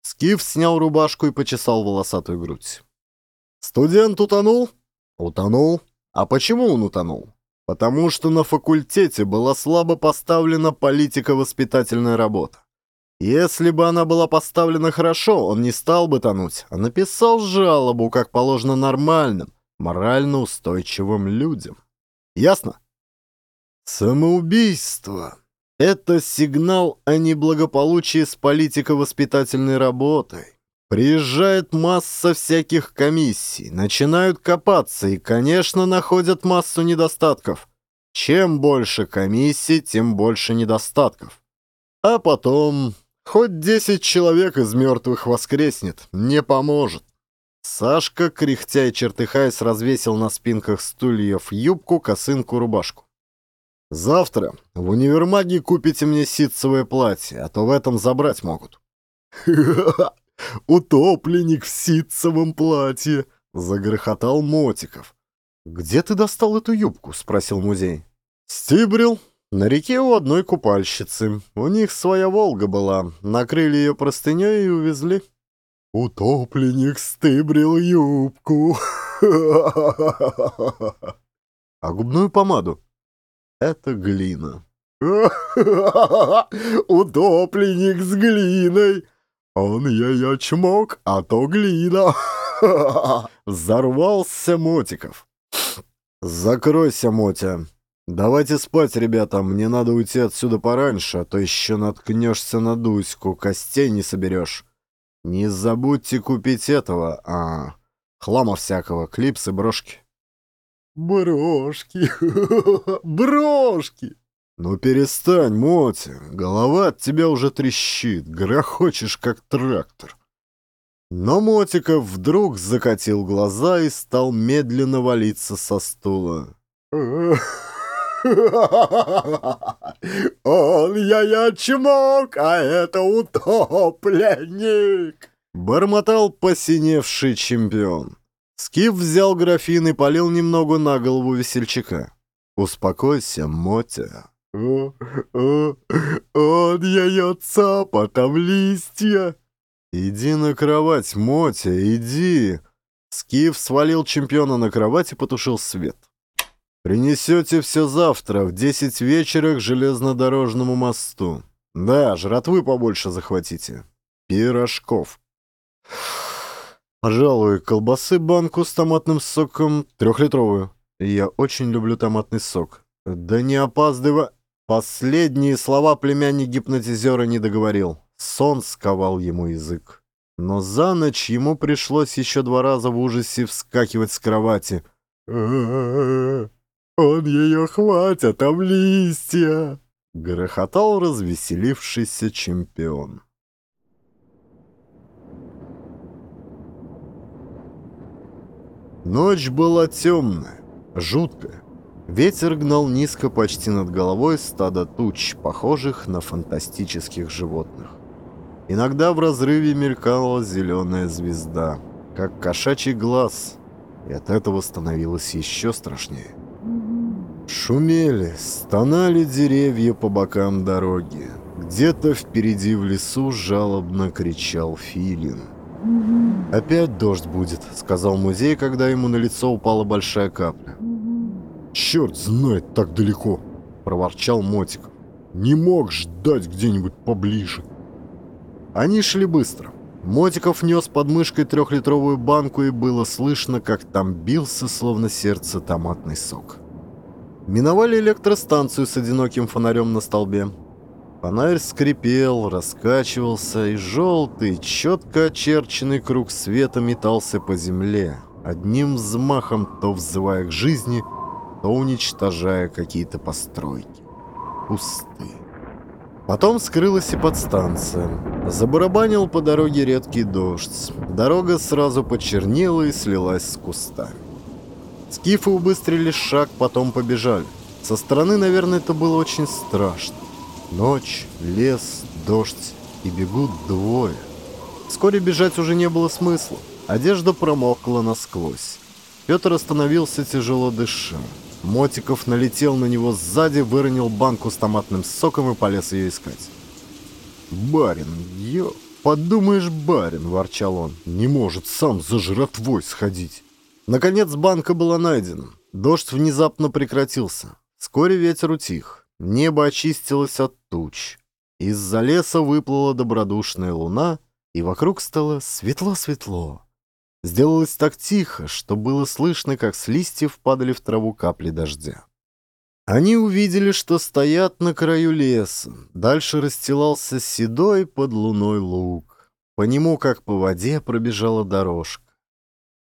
Скиф снял рубашку и почесал волосатую грудь. «Студент утонул?» «Утонул. А почему он утонул?» Потому что на факультете была слабо поставлена политико-воспитательная работа. Если бы она была поставлена хорошо, он не стал бы тонуть, а написал жалобу, как положено нормальным, морально устойчивым людям. Ясно? Самоубийство — это сигнал о неблагополучии с политико-воспитательной работой. Приезжает масса всяких комиссий, начинают копаться и, конечно, находят массу недостатков. Чем больше комиссий, тем больше недостатков. А потом хоть десять человек из мертвых воскреснет, не поможет. Сашка, кряхтя и чертыхаясь, развесил на спинках стульев юбку, косынку, рубашку. «Завтра в универмаге купите мне ситцевое платье, а то в этом забрать могут». «Утопленник в ситцевом платье!» — загрохотал Мотиков. «Где ты достал эту юбку?» — спросил музей. «Стибрил. На реке у одной купальщицы. У них своя «Волга» была. Накрыли ее простыней и увезли». «Утопленник стыбрил юбку!» «А губную помаду?» «Это глина». «Утопленник с глиной!» «Он я-я чмок, а то глина!» Взорвался Мотиков. «Закройся, Мотя. Давайте спать, ребята, мне надо уйти отсюда пораньше, а то еще наткнешься на Дуську, костей не соберешь. Не забудьте купить этого, а хлама всякого, клипсы, брошки». «Брошки! Брошки!» «Ну перестань, Мотя, голова от тебя уже трещит, грохочешь, как трактор». Но Мотиков вдруг закатил глаза и стал медленно валиться со стула. «Он я-я чмок, а это утопленник!» Бормотал посиневший чемпион. Скиф взял графин и полил немного на голову весельчака. «Успокойся, Мотя, о, о, он яет цапа, там листья. Иди на кровать, Мотя, иди. Скиф свалил чемпиона на кровать и потушил свет. Принесете все завтра в десять вечера к железнодорожному мосту. Да, жратвы побольше захватите. Пирожков. Пожалуй, колбасы банку с томатным соком трехлитровую. Я очень люблю томатный сок. Да не опаздывай. Последние слова племянник гипнотизера не договорил. Сон сковал ему язык. Но за ночь ему пришлось еще два раза в ужасе вскакивать с кровати. «Он ее хватит, там листья!» — грохотал развеселившийся чемпион. Ночь была темная, жуткая. Ветер гнал низко почти над головой стадо туч, похожих на фантастических животных. Иногда в разрыве мелькала зеленая звезда, как кошачий глаз, и от этого становилось еще страшнее. Шумели, стонали деревья по бокам дороги. Где-то впереди в лесу жалобно кричал филин. «Опять дождь будет», — сказал музей, когда ему на лицо упала большая капля. «Черт знает так далеко!» — проворчал Мотиков. «Не мог ждать где-нибудь поближе!» Они шли быстро. Мотиков нес под мышкой трехлитровую банку, и было слышно, как там бился, словно сердце, томатный сок. Миновали электростанцию с одиноким фонарем на столбе. Фонарь скрипел, раскачивался, и желтый, четко очерченный круг света метался по земле, одним взмахом то взывая к жизни — то уничтожая какие-то постройки. Пусты. Потом скрылась и подстанция. Забарабанил по дороге редкий дождь. Дорога сразу почернела и слилась с кустами. Скифы убыстрили шаг, потом побежали. Со стороны, наверное, это было очень страшно. Ночь, лес, дождь и бегут двое. Вскоре бежать уже не было смысла. Одежда промокла насквозь. Петр остановился, тяжело дыша. Мотиков налетел на него сзади, выронил банку с томатным соком и полез ее искать. «Барин, ё, подумаешь, барин!» – ворчал он. «Не может сам за жратвой сходить!» Наконец банка была найдена. Дождь внезапно прекратился. Вскоре ветер утих. Небо очистилось от туч. Из-за леса выплыла добродушная луна, и вокруг стало светло-светло. Сделалось так тихо, что было слышно, как с листьев падали в траву капли дождя. Они увидели, что стоят на краю леса. Дальше расстилался седой под луной луг. По нему, как по воде, пробежала дорожка.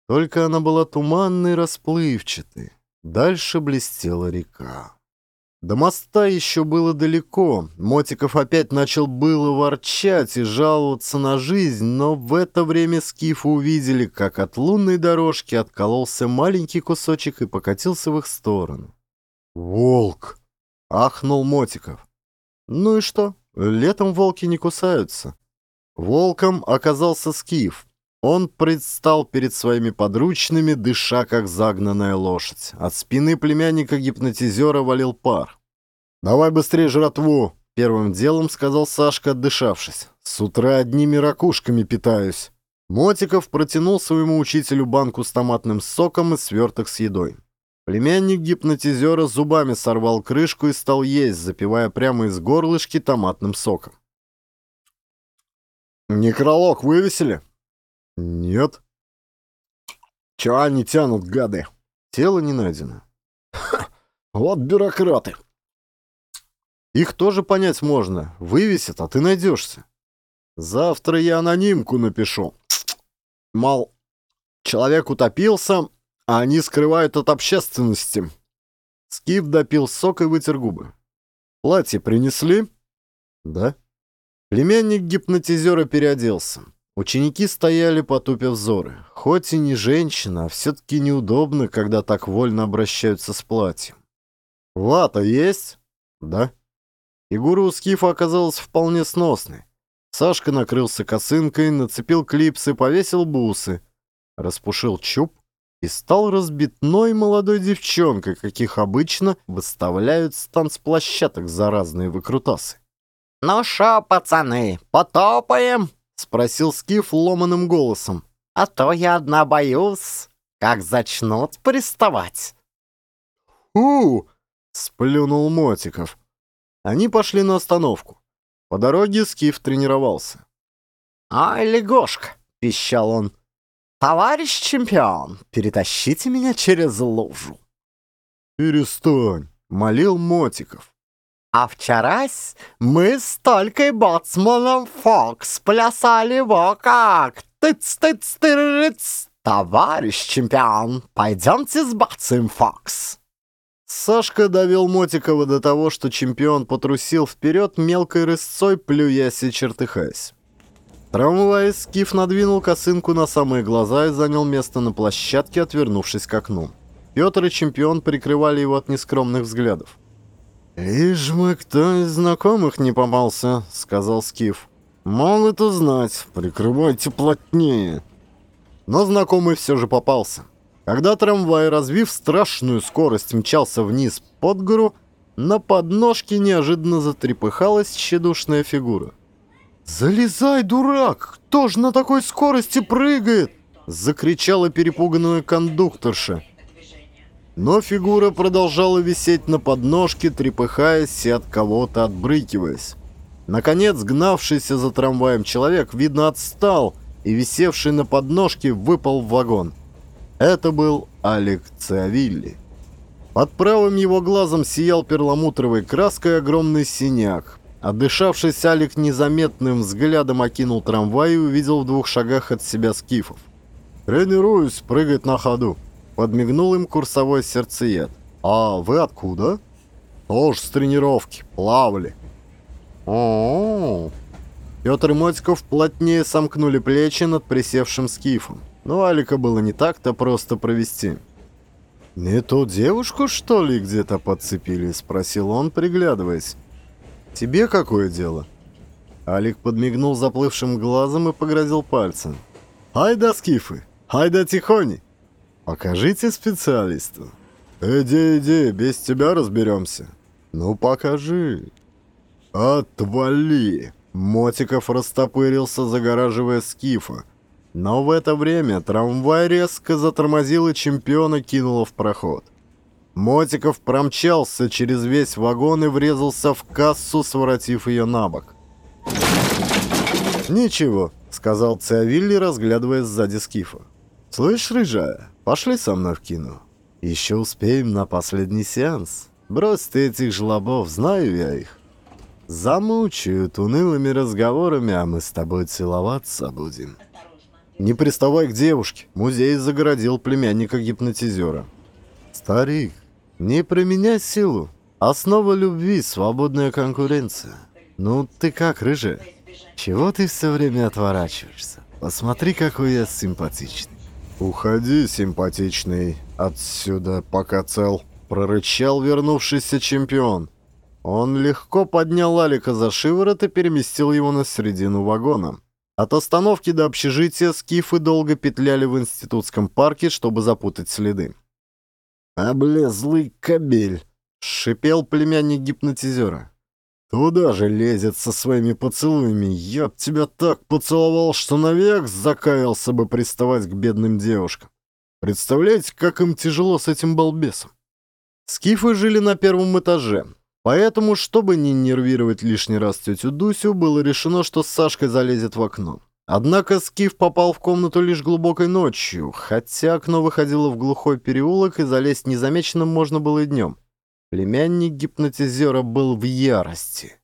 Только она была туманной, расплывчатой. Дальше блестела река. До моста еще было далеко. Мотиков опять начал было ворчать и жаловаться на жизнь, но в это время скифы увидели, как от лунной дорожки откололся маленький кусочек и покатился в их сторону. «Волк!» — ахнул Мотиков. «Ну и что? Летом волки не кусаются». Волком оказался скиф. Он предстал перед своими подручными, дыша, как загнанная лошадь. От спины племянника-гипнотизера валил пар. «Давай быстрее жратву!» — первым делом сказал Сашка, отдышавшись. «С утра одними ракушками питаюсь». Мотиков протянул своему учителю банку с томатным соком и сверток с едой. Племянник гипнотизера зубами сорвал крышку и стал есть, запивая прямо из горлышки томатным соком. «Некролог вывесили?» «Нет». «Чего они тянут, гады?» «Тело не найдено». Ха, «Вот бюрократы». «Их тоже понять можно. Вывесят, а ты найдешься». «Завтра я анонимку напишу». Мал, человек утопился, а они скрывают от общественности». Скиф допил сок и вытер губы. «Платье принесли?» «Да». Племянник гипнотизера переоделся. Ученики стояли, потупив взоры. Хоть и не женщина, а все-таки неудобно, когда так вольно обращаются с платьем. «Вата есть?» «Да». Фигура у Скифа оказалась вполне сносной. Сашка накрылся косынкой, нацепил клипсы, повесил бусы, распушил чуб и стал разбитной молодой девчонкой, каких обычно выставляют с танцплощадок за разные выкрутасы. «Ну шо, пацаны, потопаем?» — спросил Скиф ломаным голосом. «А то я одна боюсь, как зачнут приставать». «Фу!» — сплюнул Мотиков. Они пошли на остановку. По дороге Скиф тренировался. «Ай, лягушка!» — пищал он. «Товарищ чемпион, перетащите меня через лужу». «Перестань!» — молил Мотиков. А вчерась мы с Толькой Боцманом Фокс плясали во как тыц-тыц-тырыц. Товарищ чемпион, пойдемте сбацаем Фокс. Сашка довел Мотикова до того, что чемпион потрусил вперед мелкой рысцой, плюясь и чертыхаясь. Трамвай Скиф надвинул косынку на самые глаза и занял место на площадке, отвернувшись к окну. Петр и чемпион прикрывали его от нескромных взглядов. «Лишь бы кто из знакомых не попался», — сказал Скиф. «Могут узнать, прикрывайте плотнее». Но знакомый все же попался. Когда трамвай, развив страшную скорость, мчался вниз под гору, на подножке неожиданно затрепыхалась тщедушная фигура. «Залезай, дурак! Кто ж на такой скорости прыгает?» — закричала перепуганная кондукторша. Но фигура продолжала висеть на подножке, трепыхаясь и от кого-то отбрыкиваясь. Наконец, гнавшийся за трамваем человек, видно, отстал, и висевший на подножке выпал в вагон. Это был Алек Циавилли. Под правым его глазом сиял перламутровой краской огромный синяк. Отдышавшись, Алик незаметным взглядом окинул трамвай и увидел в двух шагах от себя скифов. «Тренируюсь прыгать на ходу», Подмигнул им курсовой сердцеед. «А вы откуда?» «Тоже с тренировки. Плавали». «О-о-о!» Петр и Мотиков плотнее сомкнули плечи над присевшим скифом. Но Алика было не так-то просто провести. «Не ту девушку, что ли, где-то подцепили?» — спросил он, приглядываясь. «Тебе какое дело?» Алик подмигнул заплывшим глазом и погрозил пальцем. «Ай да скифы! Ай да тихони!» «Покажите специалисту». «Иди, иди, без тебя разберемся». «Ну, покажи». «Отвали!» Мотиков растопырился, загораживая скифа. Но в это время трамвай резко затормозил и чемпиона кинуло в проход. Мотиков промчался через весь вагон и врезался в кассу, своротив ее на бок. «Ничего», — сказал Циавилли, разглядывая сзади Скифа. «Слышь, рыжая, пошли со мной в кино. Еще успеем на последний сеанс. Брось ты этих жлобов, знаю я их. Замучают унылыми разговорами, а мы с тобой целоваться будем». «Не приставай к девушке», — музей загородил племянника гипнотизера. «Старик, не применяй силу. Основа любви — свободная конкуренция. Ну, ты как, рыжая? Чего ты все время отворачиваешься? Посмотри, какой я симпатичный». «Уходи, симпатичный, отсюда, пока цел», — прорычал вернувшийся чемпион. Он легко поднял Алика за шиворот и переместил его на середину вагона. От остановки до общежития скифы долго петляли в институтском парке, чтобы запутать следы. «Облезлый кобель!» — шипел племянник гипнотизера. «Туда же лезет со своими поцелуями. Я б тебя так поцеловал, что навек закаялся бы приставать к бедным девушкам. Представляете, как им тяжело с этим балбесом?» Скифы жили на первом этаже, поэтому, чтобы не нервировать лишний раз тетю Дусю, было решено, что Сашка залезет в окно. Однако Скиф попал в комнату лишь глубокой ночью, хотя окно выходило в глухой переулок, и залезть незамеченным можно было и днем. Племянник гипнотизера был в ярости.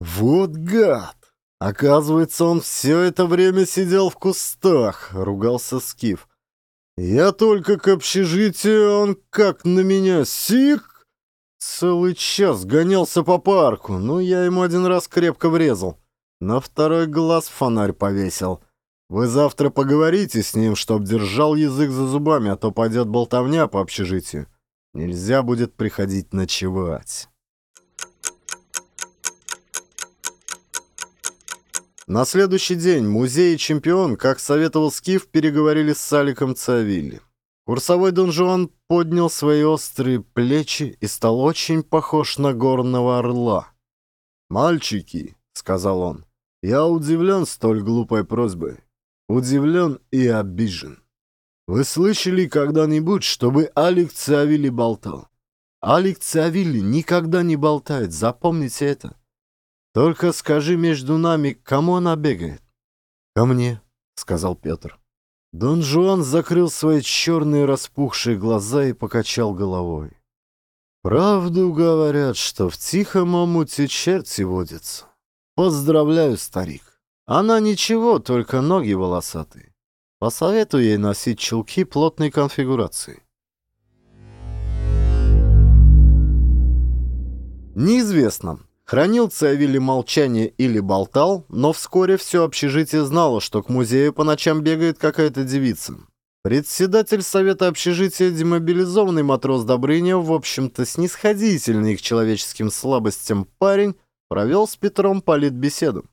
«Вот гад! Оказывается, он все это время сидел в кустах», — ругался Скиф. «Я только к общежитию, он как на меня сик!» Целый час гонялся по парку, но я ему один раз крепко врезал. На второй глаз фонарь повесил. Вы завтра поговорите с ним, чтоб держал язык за зубами, а то пойдет болтовня по общежитию. Нельзя будет приходить ночевать. На следующий день музей и чемпион, как советовал Скиф, переговорили с Саликом Цавилли. Курсовой Дон Жуан поднял свои острые плечи и стал очень похож на горного орла. «Мальчики», — сказал он, я удивлен столь глупой просьбой. Удивлен и обижен. Вы слышали когда-нибудь, чтобы Алик Циавилли болтал? Алик Циавилли никогда не болтает, запомните это. Только скажи между нами, кому она бегает? Ко мне, сказал Петр. Дон Жуан закрыл свои черные распухшие глаза и покачал головой. Правду говорят, что в тихом омуте черти водятся. «Поздравляю, старик. Она ничего, только ноги волосатые. Посоветую ей носить чулки плотной конфигурации». Неизвестно, хранил Циавилли молчание или болтал, но вскоре все общежитие знало, что к музею по ночам бегает какая-то девица. Председатель совета общежития, демобилизованный матрос Добрыня, в общем-то снисходительный к человеческим слабостям парень, провел с Петром политбеседу.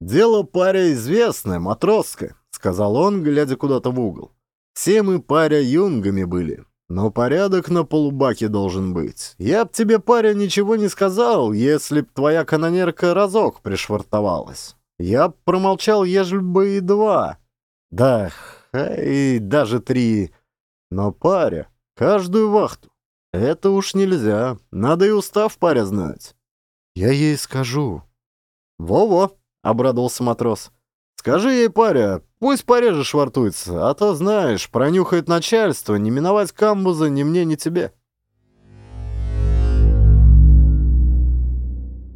«Дело паря известное, матросское», — сказал он, глядя куда-то в угол. «Все мы паря юнгами были, но порядок на полубаке должен быть. Я б тебе, паря, ничего не сказал, если б твоя канонерка разок пришвартовалась. Я б промолчал, ежели бы и два. Да, и даже три. Но паря, каждую вахту. Это уж нельзя, надо и устав паря знать». «Я ей скажу». «Во-во», — обрадовался матрос. «Скажи ей, паря, пусть пореже швартуется, а то, знаешь, пронюхает начальство, не миновать камбуза ни мне, ни тебе».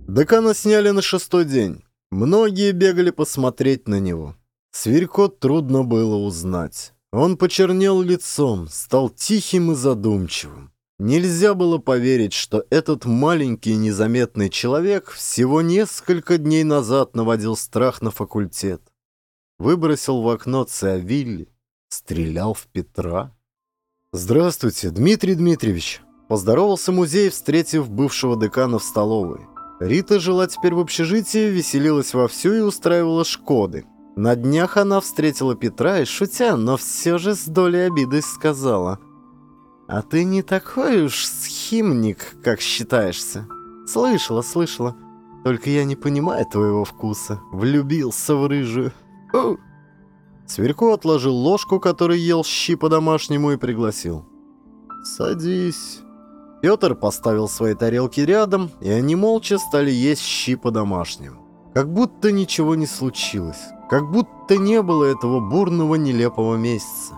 Декана сняли на шестой день. Многие бегали посмотреть на него. Сверько трудно было узнать. Он почернел лицом, стал тихим и задумчивым. Нельзя было поверить, что этот маленький незаметный человек всего несколько дней назад наводил страх на факультет. Выбросил в окно Циавилли, стрелял в Петра. «Здравствуйте, Дмитрий Дмитриевич!» Поздоровался музей, встретив бывшего декана в столовой. Рита жила теперь в общежитии, веселилась вовсю и устраивала шкоды. На днях она встретила Петра и, шутя, но все же с долей обиды сказала – «А ты не такой уж схимник, как считаешься. Слышала, слышала. Только я не понимаю твоего вкуса. Влюбился в рыжую. Фу!» Сверько отложил ложку, который ел щи по-домашнему, и пригласил. «Садись. Петр поставил свои тарелки рядом, и они молча стали есть щи по-домашнему. Как будто ничего не случилось, как будто не было этого бурного нелепого месяца.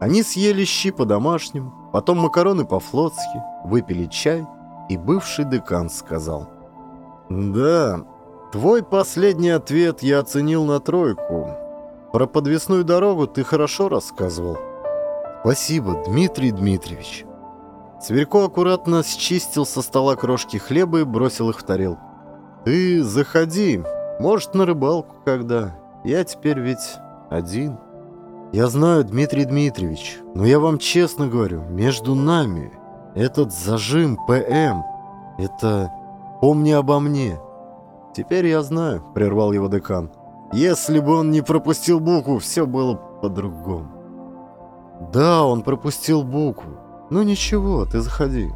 Они съели щи по-домашнему, потом макароны по-флотски, выпили чай, и бывший декан сказал. «Да, твой последний ответ я оценил на тройку. Про подвесную дорогу ты хорошо рассказывал». «Спасибо, Дмитрий Дмитриевич». Сверько аккуратно счистил со стола крошки хлеба и бросил их в тарелку. «Ты заходи, может, на рыбалку когда. Я теперь ведь один». «Я знаю, Дмитрий Дмитриевич, но я вам честно говорю, между нами этот зажим ПМ, это «помни обо мне». «Теперь я знаю», — прервал его декан. «Если бы он не пропустил букву, все было по-другому». «Да, он пропустил букву. Ну ничего, ты заходи».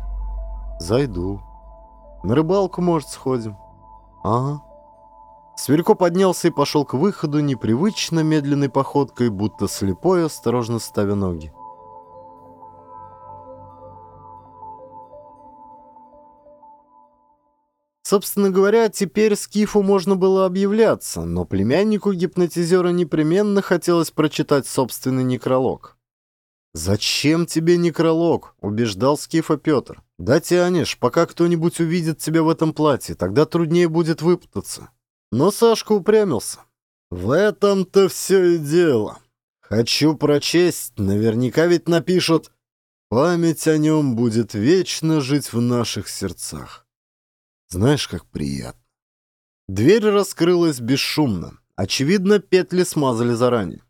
«Зайду. На рыбалку, может, сходим?» «Ага». Сверько поднялся и пошел к выходу непривычно медленной походкой, будто слепой, осторожно ставя ноги. Собственно говоря, теперь Скифу можно было объявляться, но племяннику гипнотизера непременно хотелось прочитать собственный некролог. «Зачем тебе некролог?» — убеждал Скифа Петр. «Да тянешь, пока кто-нибудь увидит тебя в этом платье, тогда труднее будет выпутаться». Но Сашка упрямился. «В этом-то все и дело. Хочу прочесть, наверняка ведь напишут. Память о нем будет вечно жить в наших сердцах». Знаешь, как приятно. Дверь раскрылась бесшумно. Очевидно, петли смазали заранее.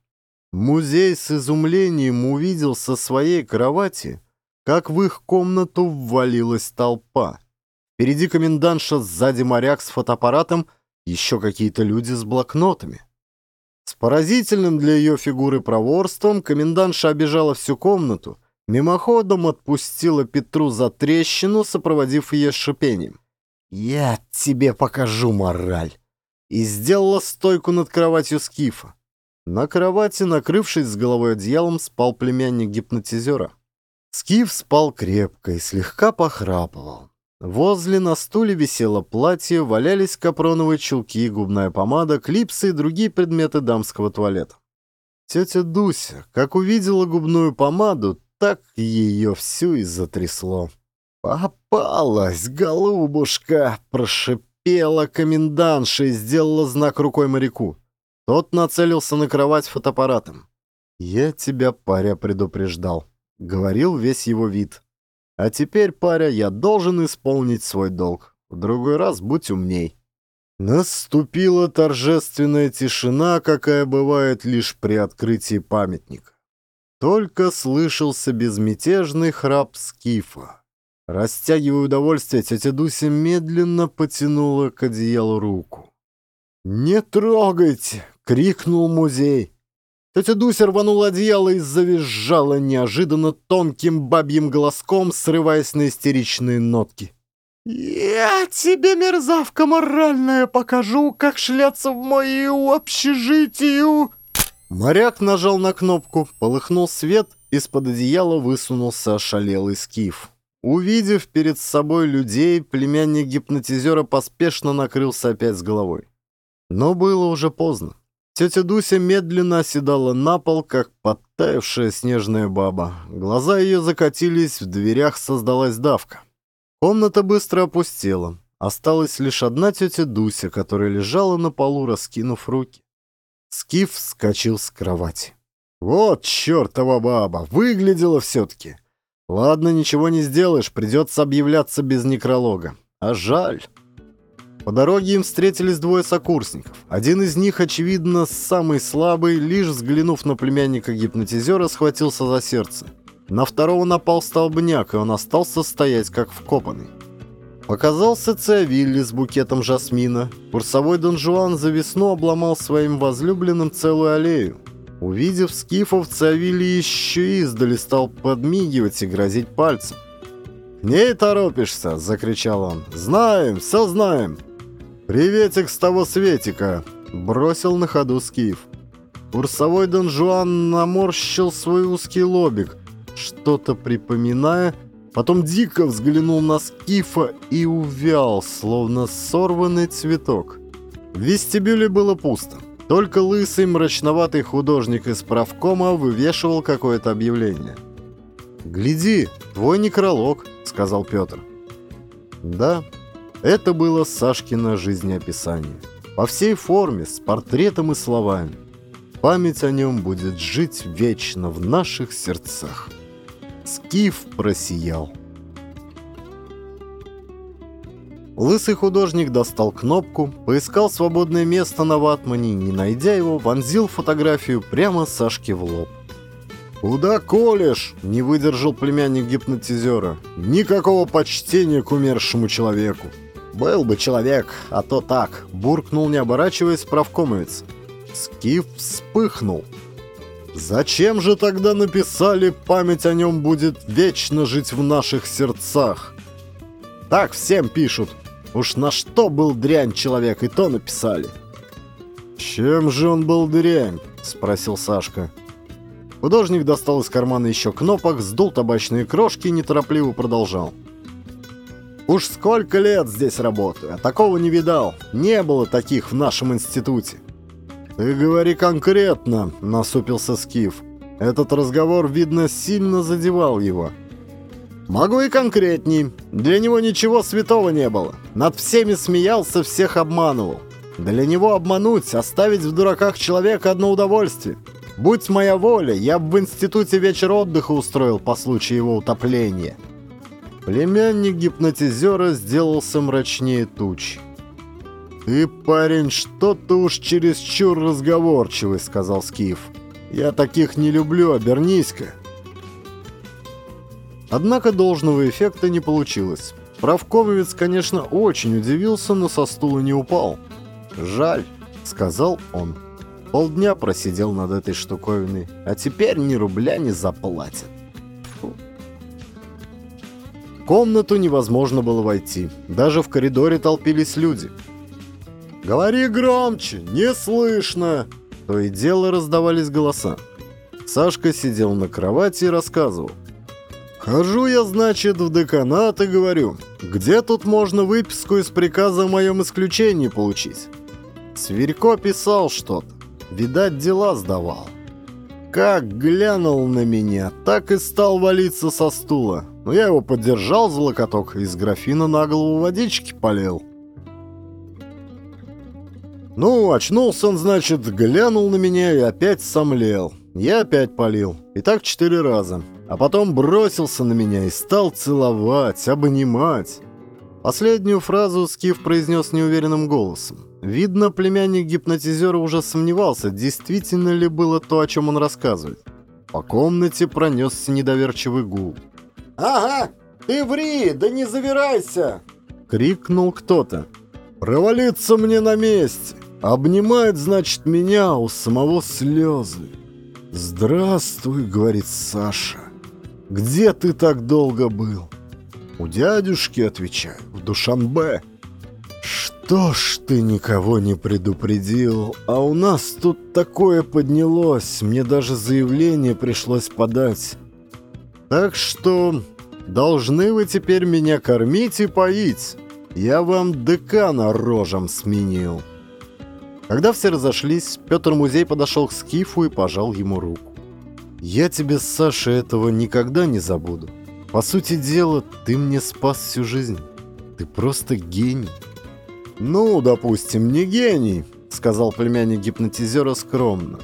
Музей с изумлением увидел со своей кровати, как в их комнату ввалилась толпа. Впереди комендантша, сзади моряк с фотоаппаратом, еще какие-то люди с блокнотами. С поразительным для ее фигуры проворством комендантша обежала всю комнату, мимоходом отпустила Петру за трещину, сопроводив ее шипением. «Я тебе покажу мораль!» И сделала стойку над кроватью Скифа. На кровати, накрывшись с головой одеялом, спал племянник гипнотизера. Скиф спал крепко и слегка похрапывал. Возле на стуле висело платье, валялись капроновые чулки, губная помада, клипсы и другие предметы дамского туалета. Тетя Дуся, как увидела губную помаду, так ее всю и затрясло. «Попалась, голубушка!» — прошипела комендантша и сделала знак рукой моряку. Тот нацелился на кровать фотоаппаратом. «Я тебя, паря, предупреждал», — говорил весь его вид. «А теперь, паря, я должен исполнить свой долг. В другой раз будь умней». Наступила торжественная тишина, какая бывает лишь при открытии памятника. Только слышался безмятежный храп скифа. Растягивая удовольствие, тетя Дуся медленно потянула к одеялу руку. «Не трогайте!» — крикнул музей. Тетя Дуся рванула одеяло и завизжала неожиданно тонким бабьим голоском, срываясь на истеричные нотки. «Я тебе, мерзавка моральная, покажу, как шляться в мою общежитию!» Моряк нажал на кнопку, полыхнул свет, из-под одеяла высунулся ошалелый скиф. Увидев перед собой людей, племянник гипнотизера поспешно накрылся опять с головой. Но было уже поздно. Тетя Дуся медленно оседала на пол, как подтаявшая снежная баба. Глаза ее закатились, в дверях создалась давка. Комната быстро опустела. Осталась лишь одна тетя Дуся, которая лежала на полу, раскинув руки. Скиф вскочил с кровати. «Вот чертова баба! Выглядела все-таки!» Ладно, ничего не сделаешь, придется объявляться без некролога. А жаль. По дороге им встретились двое сокурсников. Один из них, очевидно, самый слабый, лишь взглянув на племянника гипнотизера, схватился за сердце. На второго напал столбняк, и он остался стоять как вкопанный. Показался Циавилли с букетом жасмина. Курсовой Дон Жуан за весну обломал своим возлюбленным целую аллею. Увидев скифов, Цавили еще издали стал подмигивать и грозить пальцем. «Не торопишься!» — закричал он. «Знаем, все знаем!» «Приветик с того светика!» — бросил на ходу скиф. Курсовой Дон Жуан наморщил свой узкий лобик, что-то припоминая, Потом дико взглянул на Скифа и увял, словно сорванный цветок. В вестибюле было пусто. Только лысый мрачноватый художник из правкома вывешивал какое-то объявление. «Гляди, твой некролог», — сказал Петр. Да, это было Сашкино жизнеописание. По всей форме, с портретом и словами. Память о нем будет жить вечно в наших сердцах. Скиф просиял. Лысый художник достал кнопку, поискал свободное место на ватмане, не найдя его, вонзил фотографию прямо Сашке в лоб. «Куда колешь?» — не выдержал племянник гипнотизера. «Никакого почтения к умершему человеку». «Был бы человек, а то так», — буркнул, не оборачиваясь, правкомовец. Скиф вспыхнул. «Зачем же тогда написали «Память о нем будет вечно жить в наших сердцах»?» «Так всем пишут. Уж на что был дрянь человек, и то написали». «Чем же он был дрянь?» — спросил Сашка. Художник достал из кармана еще кнопок, сдул табачные крошки и неторопливо продолжал. «Уж сколько лет здесь работаю, а такого не видал. Не было таких в нашем институте». «Ты говори конкретно», — насупился Скиф. Этот разговор, видно, сильно задевал его. «Могу и конкретней. Для него ничего святого не было. Над всеми смеялся, всех обманывал. Для него обмануть, оставить в дураках человека одно удовольствие. Будь моя воля, я бы в институте вечер отдыха устроил по случаю его утопления. Племянник гипнотизера сделался мрачнее туч. «Ты, парень, что-то уж чересчур разговорчивый», — сказал Скиф. «Я таких не люблю, обернись-ка». Однако должного эффекта не получилось. Правковец, конечно, очень удивился, но со стула не упал. «Жаль», — сказал он. Полдня просидел над этой штуковиной, а теперь ни рубля не заплатят. Фу. Комнату невозможно было войти. Даже в коридоре толпились люди. «Говори громче, не слышно!» То и дело раздавались голоса. Сашка сидел на кровати и рассказывал. «Хожу я, значит, в деканат и говорю, где тут можно выписку из приказа о моем исключении получить?» Сверько писал что-то. Видать, дела сдавал. Как глянул на меня, так и стал валиться со стула. Но я его поддержал за локоток и из графина на голову водички полил. Ну, очнулся он, значит, глянул на меня и опять сомлел. Я опять полил. И так четыре раза. А потом бросился на меня и стал целовать, обнимать. Последнюю фразу Скиф произнес неуверенным голосом. Видно, племянник гипнотизера уже сомневался, действительно ли было то, о чем он рассказывает. По комнате пронесся недоверчивый гул. «Ага, ты ври, да не завирайся!» — крикнул кто-то. «Провалиться мне на месте! Обнимает, значит, меня у самого слезы!» «Здравствуй», — говорит Саша. «Где ты так долго был?» «У дядюшки», — отвечаю, — «в Душанбе». «Что ж ты никого не предупредил? А у нас тут такое поднялось, мне даже заявление пришлось подать. Так что должны вы теперь меня кормить и поить. Я вам декана рожем сменил». Когда все разошлись, Петр Музей подошел к Скифу и пожал ему руку. «Я тебе, Саша, этого никогда не забуду. По сути дела, ты мне спас всю жизнь. Ты просто гений». «Ну, допустим, не гений», — сказал племянник гипнотизера скромно.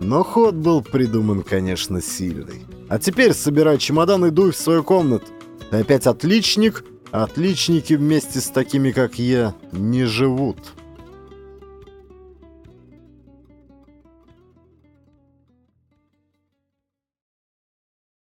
Но ход был придуман, конечно, сильный. А теперь собирай чемодан и дуй в свою комнату. Ты опять отличник, а отличники вместе с такими, как я, не живут».